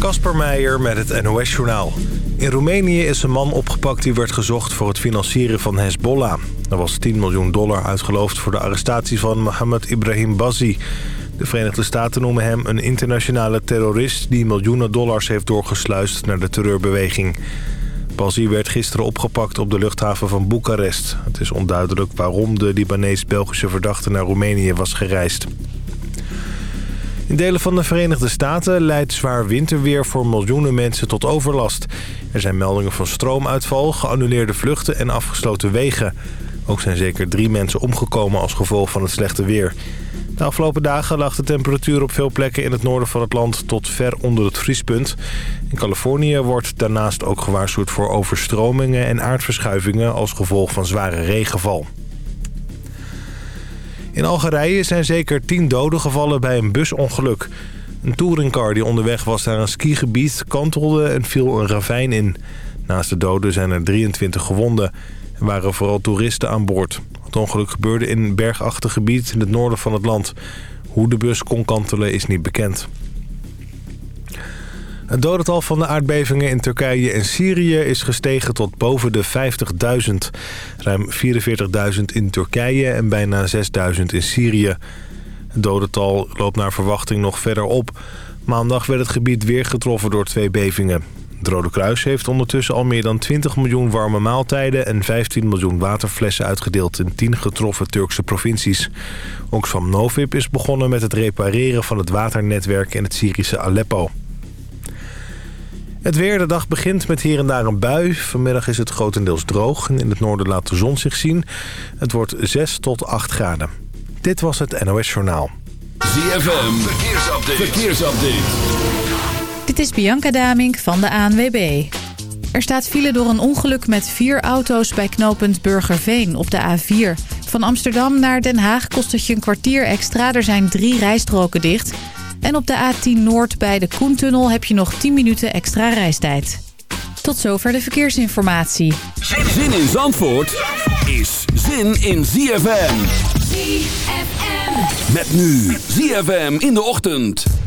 Kasper Meijer met het NOS-journaal. In Roemenië is een man opgepakt die werd gezocht voor het financieren van Hezbollah. Er was 10 miljoen dollar uitgeloofd voor de arrestatie van Mohammed Ibrahim Bazi. De Verenigde Staten noemen hem een internationale terrorist... die miljoenen dollars heeft doorgesluist naar de terreurbeweging. Bazi werd gisteren opgepakt op de luchthaven van Boekarest. Het is onduidelijk waarom de Libanees-Belgische verdachte naar Roemenië was gereisd. In delen van de Verenigde Staten leidt zwaar winterweer voor miljoenen mensen tot overlast. Er zijn meldingen van stroomuitval, geannuleerde vluchten en afgesloten wegen. Ook zijn zeker drie mensen omgekomen als gevolg van het slechte weer. De afgelopen dagen lag de temperatuur op veel plekken in het noorden van het land tot ver onder het vriespunt. In Californië wordt daarnaast ook gewaarschuwd voor overstromingen en aardverschuivingen als gevolg van zware regenval. In Algerije zijn zeker tien doden gevallen bij een busongeluk. Een touringcar die onderweg was naar een skigebied kantelde en viel een ravijn in. Naast de doden zijn er 23 gewonden. Er waren vooral toeristen aan boord. Het ongeluk gebeurde in een bergachtig gebied in het noorden van het land. Hoe de bus kon kantelen is niet bekend. Het dodental van de aardbevingen in Turkije en Syrië is gestegen tot boven de 50.000. Ruim 44.000 in Turkije en bijna 6.000 in Syrië. Het dodental loopt naar verwachting nog verder op. Maandag werd het gebied weer getroffen door twee bevingen. Het Rode Kruis heeft ondertussen al meer dan 20 miljoen warme maaltijden... en 15 miljoen waterflessen uitgedeeld in 10 getroffen Turkse provincies. Oxfam Novib is begonnen met het repareren van het waternetwerk in het Syrische Aleppo. Het weer, de dag begint met hier en daar een bui. Vanmiddag is het grotendeels droog en in het noorden laat de zon zich zien. Het wordt 6 tot 8 graden. Dit was het NOS Journaal. ZFM, verkeersupdate. verkeersupdate. Dit is Bianca Damink van de ANWB. Er staat file door een ongeluk met vier auto's bij knooppunt Burgerveen op de A4. Van Amsterdam naar Den Haag kost het je een kwartier extra. Er zijn drie rijstroken dicht... En op de A10 Noord bij de Koentunnel heb je nog 10 minuten extra reistijd. Tot zover de verkeersinformatie. Zin in Zandvoort is zin in ZFM. ZFM. Met nu ZFM in de ochtend.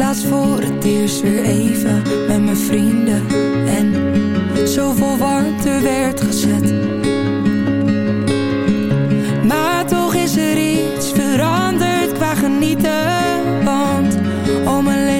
laatst voor het eerst weer even met mijn vrienden. En zoveel warmte werd gezet. Maar toch is er iets veranderd qua genieten. Want om mijn leven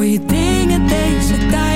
mooie dingen deze tijd.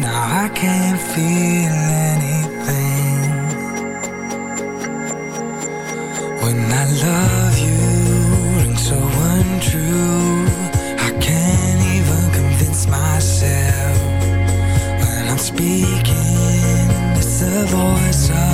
Now I can't feel anything. When I love you, so untrue. I can't even convince myself. When I'm speaking, it's the voice of.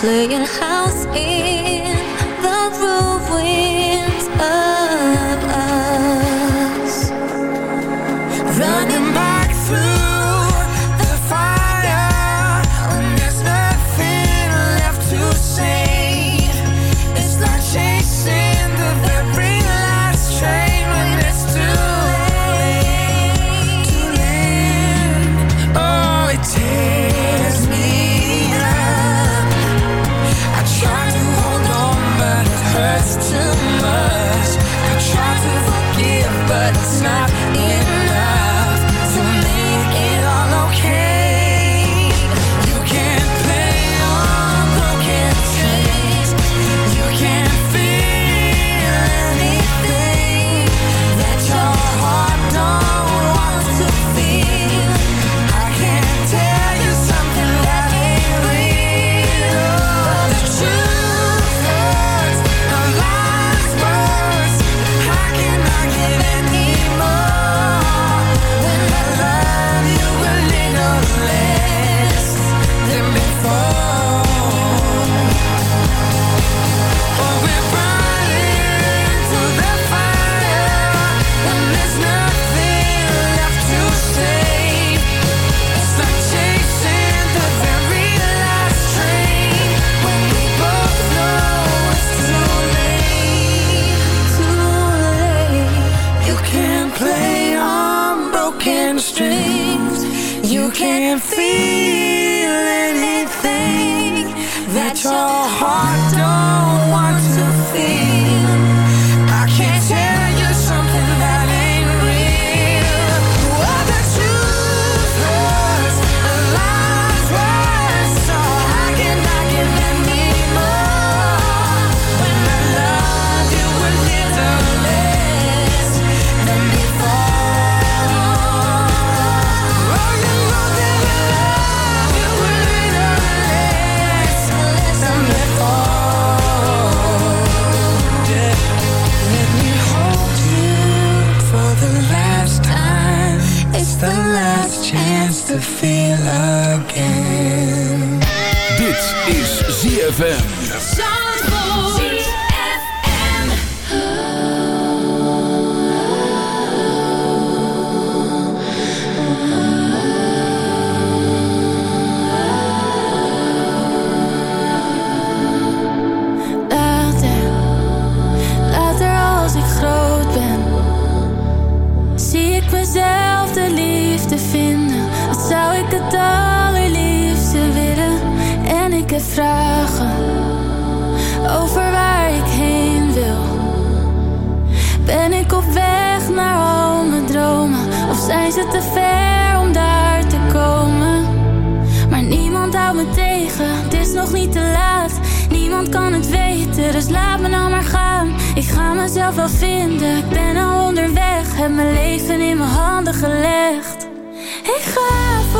playing house in to feel again. Dit is ZFM. over waar ik heen wil. Ben ik op weg naar al mijn dromen, of zijn ze te ver om daar te komen? Maar niemand houdt me tegen, het is nog niet te laat. Niemand kan het weten, dus laat me nou maar gaan. Ik ga mezelf wel vinden, ik ben al onderweg, heb mijn leven in mijn handen gelegd. Ik ga voor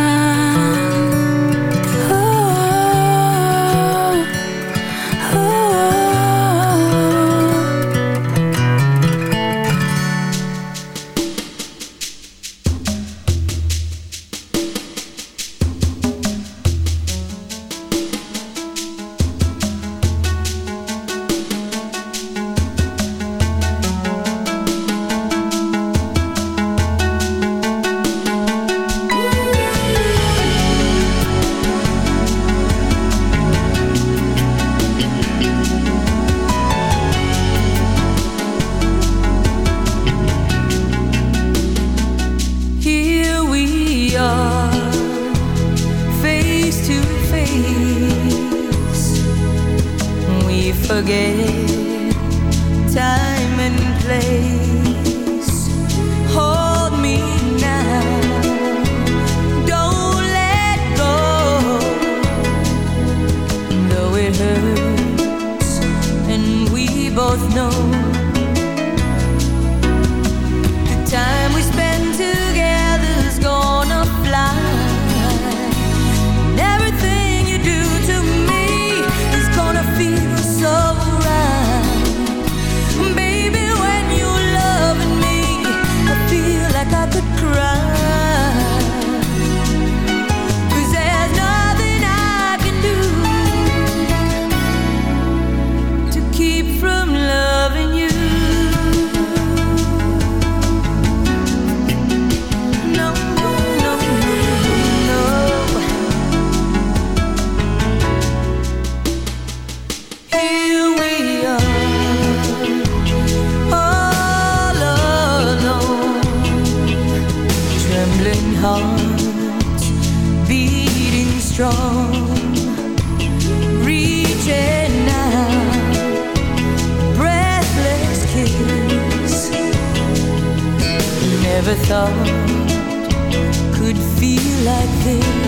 ti.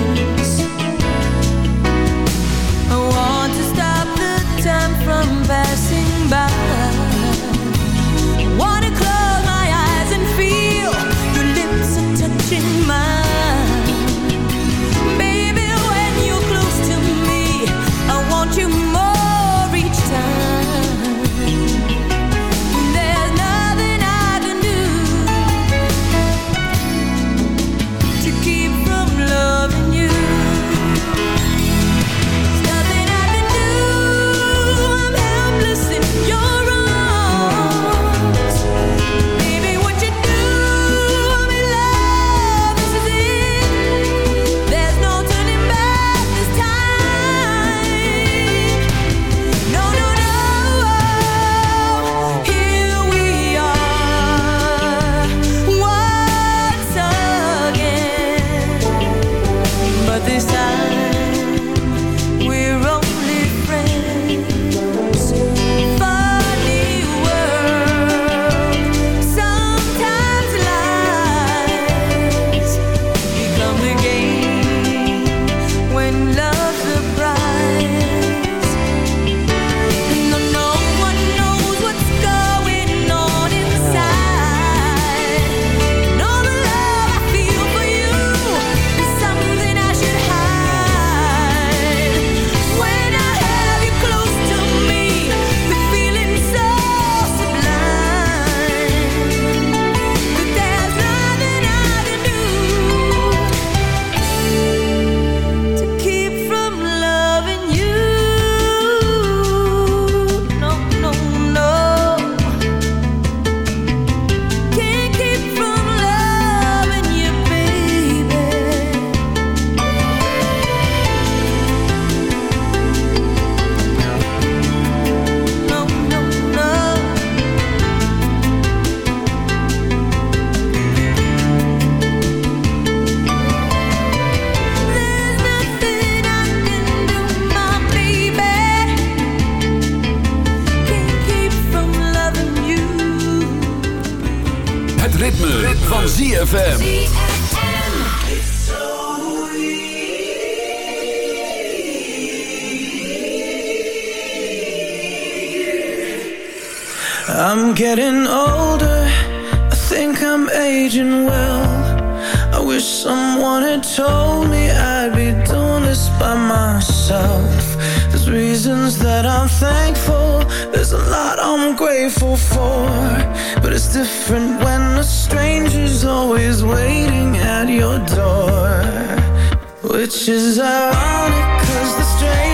Grateful for But it's different when a stranger's always waiting at your door Which is ironic cause the stranger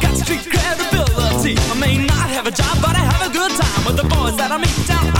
Got street credibility. I may not have a job, but I have a good time with the boys that I meet down.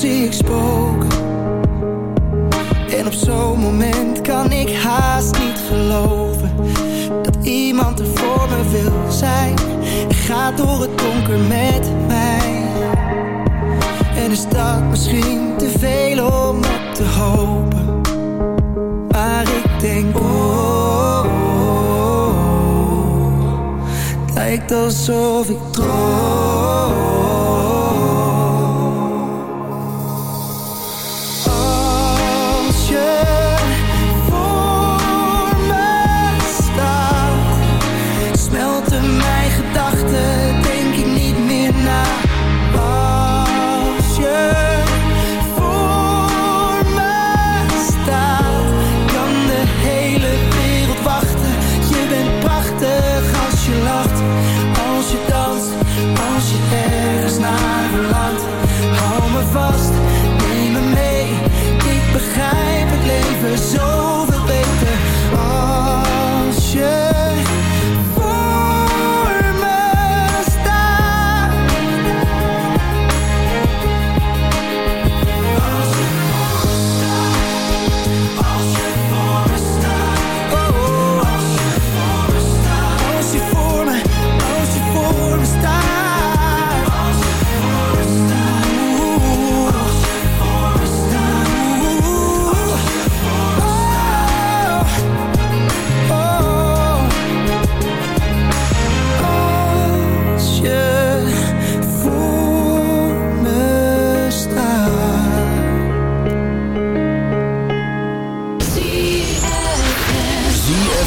zie ik spoken. En op zo'n moment kan ik haast niet geloven dat iemand er voor me wil zijn. En ga door het donker met mij. En is dat misschien te veel om op te hopen? Maar ik denk, oh, oh, oh, oh. lijkt alsof ik droom.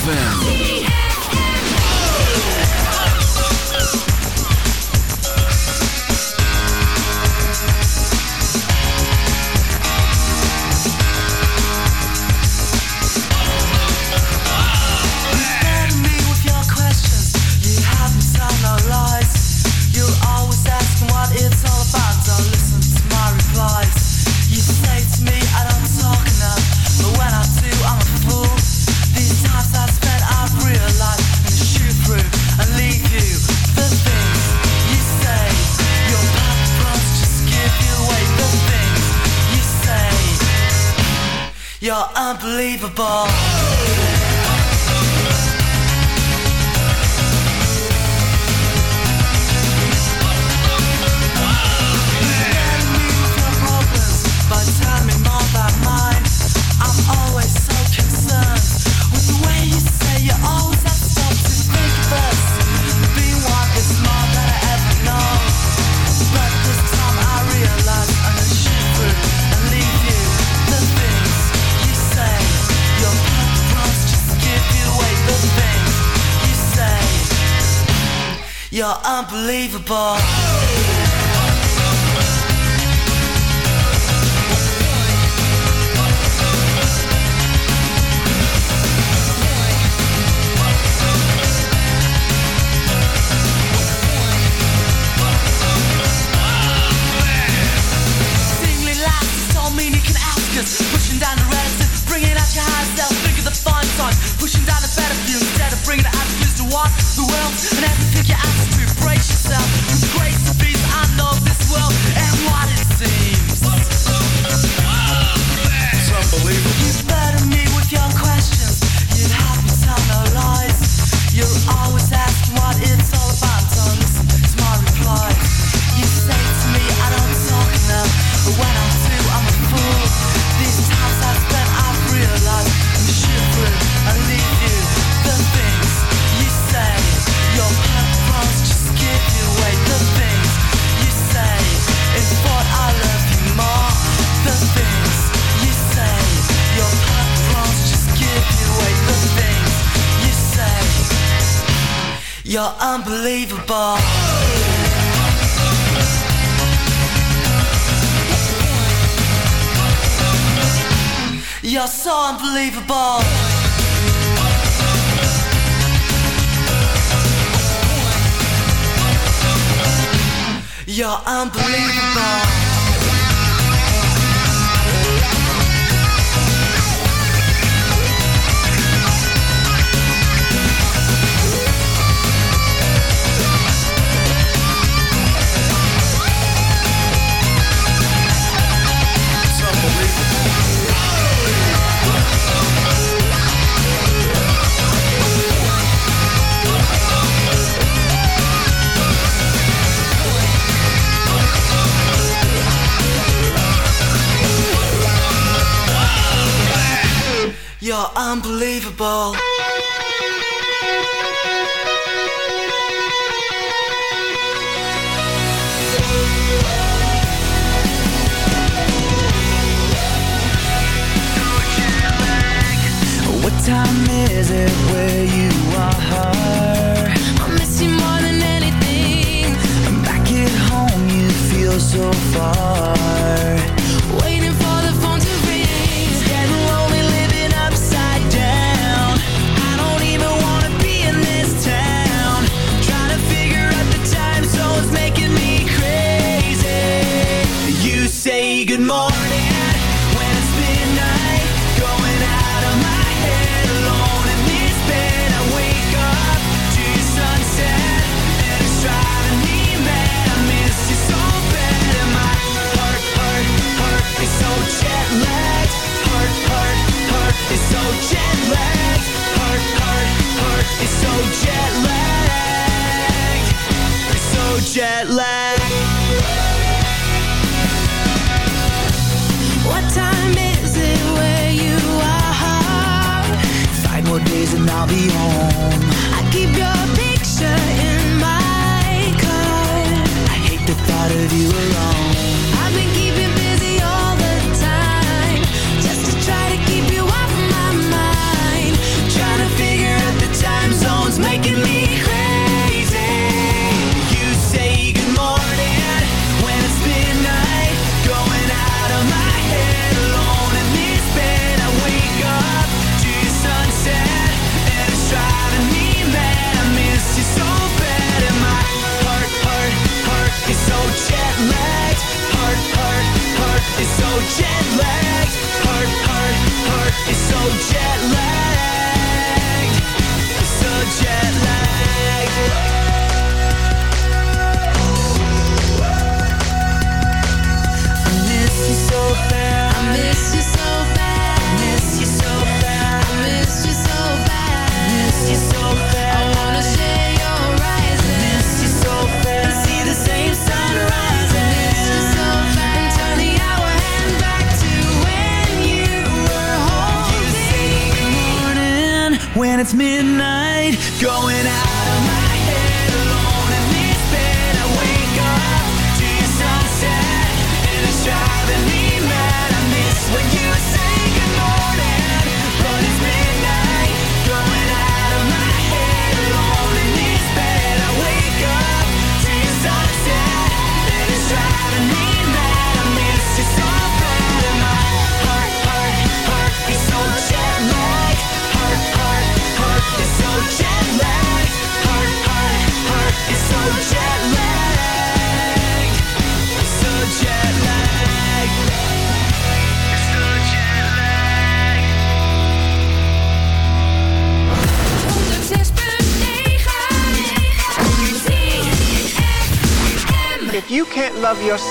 ZFM. ball. unbelievable.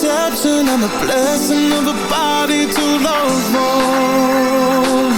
deception and the blessing of a body to love more.